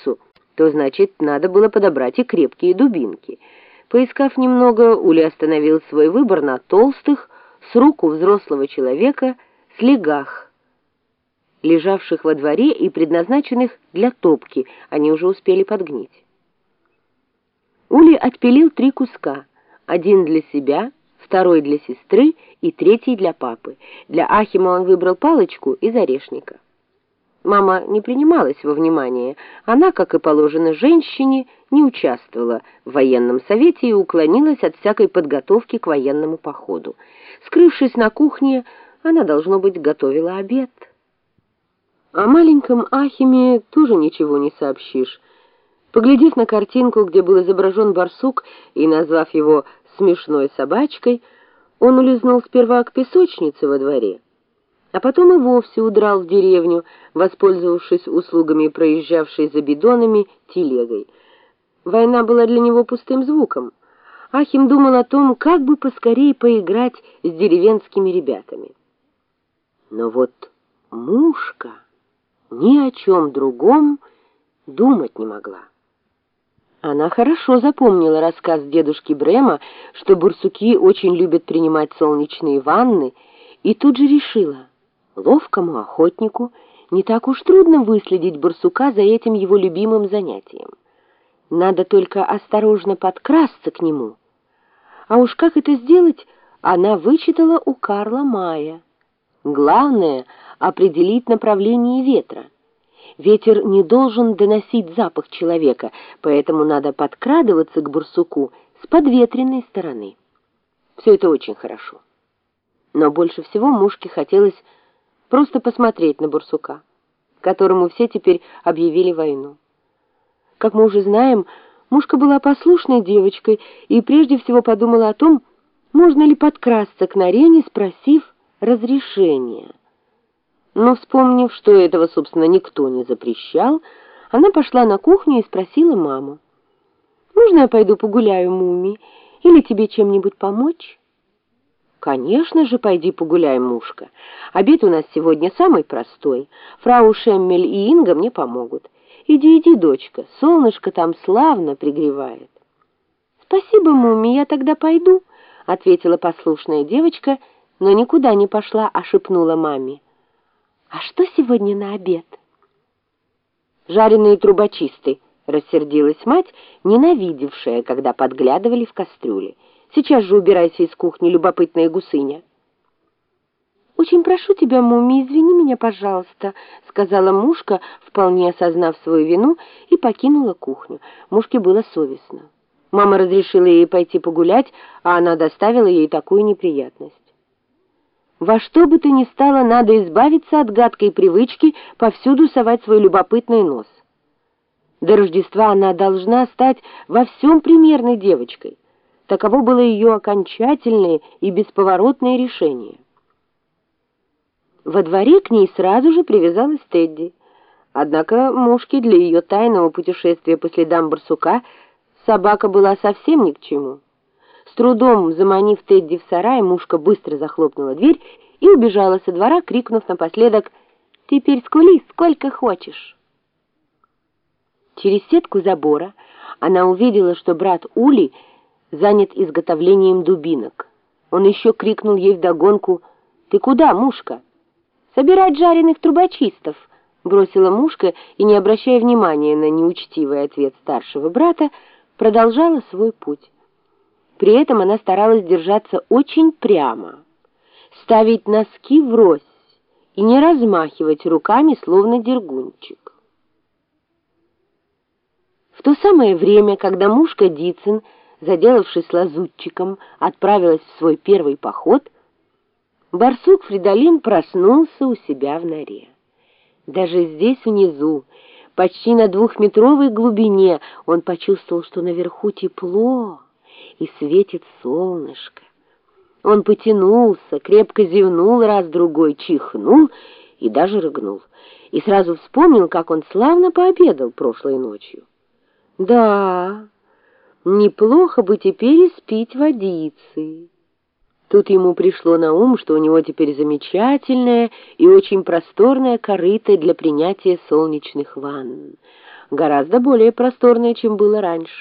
лесу, то, значит, надо было подобрать и крепкие дубинки. Поискав немного, Ули остановил свой выбор на толстых, с руку взрослого человека, слегах, лежавших во дворе и предназначенных для топки, они уже успели подгнить. Ули отпилил три куска, один для себя, второй для сестры и третий для папы. Для Ахима он выбрал палочку из орешника. Мама не принималась во внимание. Она, как и положено женщине, не участвовала в военном совете и уклонилась от всякой подготовки к военному походу. Скрывшись на кухне, она, должно быть, готовила обед. О маленьком Ахиме тоже ничего не сообщишь. Поглядев на картинку, где был изображен барсук, и назвав его смешной собачкой, он улизнул сперва к песочнице во дворе, а потом и вовсе удрал в деревню, воспользовавшись услугами проезжавшей за бидонами телегой. Война была для него пустым звуком. Ахим думал о том, как бы поскорее поиграть с деревенскими ребятами. Но вот мушка ни о чем другом думать не могла. Она хорошо запомнила рассказ дедушки Брема, что бурсуки очень любят принимать солнечные ванны, и тут же решила, ловкому охотнику не так уж трудно выследить барсука за этим его любимым занятием. Надо только осторожно подкрасться к нему. А уж как это сделать, она вычитала у Карла Мая. Главное — определить направление ветра. Ветер не должен доносить запах человека, поэтому надо подкрадываться к бурсуку с подветренной стороны. Все это очень хорошо. Но больше всего мушке хотелось просто посмотреть на бурсука, которому все теперь объявили войну. Как мы уже знаем, мушка была послушной девочкой и прежде всего подумала о том, можно ли подкрасться к Нарене, спросив разрешения. Но, вспомнив, что этого, собственно, никто не запрещал, она пошла на кухню и спросила маму. «Можно я пойду погуляю, Муми, или тебе чем-нибудь помочь?» «Конечно же, пойди погуляй, мушка. Обед у нас сегодня самый простой. Фрау Шеммель и Инга мне помогут. Иди, иди, дочка, солнышко там славно пригревает». «Спасибо, Муми, я тогда пойду», — ответила послушная девочка, но никуда не пошла, а шепнула маме. «А что сегодня на обед?» «Жареные трубочисты», — рассердилась мать, ненавидевшая, когда подглядывали в кастрюле. «Сейчас же убирайся из кухни, любопытная гусыня». «Очень прошу тебя, Муми, извини меня, пожалуйста», — сказала мушка, вполне осознав свою вину, и покинула кухню. Мушке было совестно. Мама разрешила ей пойти погулять, а она доставила ей такую неприятность. Во что бы то ни стало, надо избавиться от гадкой привычки повсюду совать свой любопытный нос. До Рождества она должна стать во всем примерной девочкой. Таково было ее окончательное и бесповоротное решение. Во дворе к ней сразу же привязалась Тедди. Однако мушке для ее тайного путешествия по следам барсука собака была совсем ни к чему. С трудом заманив Тедди в сарай, мушка быстро захлопнула дверь и убежала со двора, крикнув напоследок «Теперь скули сколько хочешь». Через сетку забора она увидела, что брат Ули занят изготовлением дубинок. Он еще крикнул ей вдогонку «Ты куда, мушка?» «Собирать жареных трубочистов», — бросила мушка и, не обращая внимания на неучтивый ответ старшего брата, продолжала свой путь. При этом она старалась держаться очень прямо, ставить носки врозь и не размахивать руками, словно дергунчик. В то самое время, когда мушка Дицин, заделавшись лазутчиком, отправилась в свой первый поход, барсук Фридолин проснулся у себя в норе. Даже здесь внизу, почти на двухметровой глубине, он почувствовал, что наверху тепло и светит солнышко. Он потянулся, крепко зевнул раз-другой, чихнул и даже рыгнул. И сразу вспомнил, как он славно пообедал прошлой ночью. Да, неплохо бы теперь испить водицы. Тут ему пришло на ум, что у него теперь замечательная и очень просторная корыта для принятия солнечных ванн. гораздо более просторное, чем было раньше.